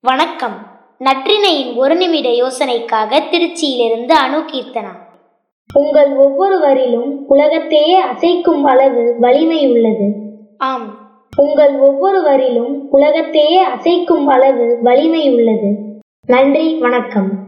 வணக்கம். நற்றினையின் ஒரு நிமிட யோசனைக்காக திருச்சியிலிருந்து அணு கீர்த்தனா உங்கள் ஒவ்வொருவரிலும் உலகத்தையே அசைக்கும் அளவு வலிமை உள்ளது. ஆம். உங்கள் ஒவ்வொருவரிலும் உலகத்தையே அசைக்கும் அளவு வலிமை உள்ளது. நன்றி வணக்கம்.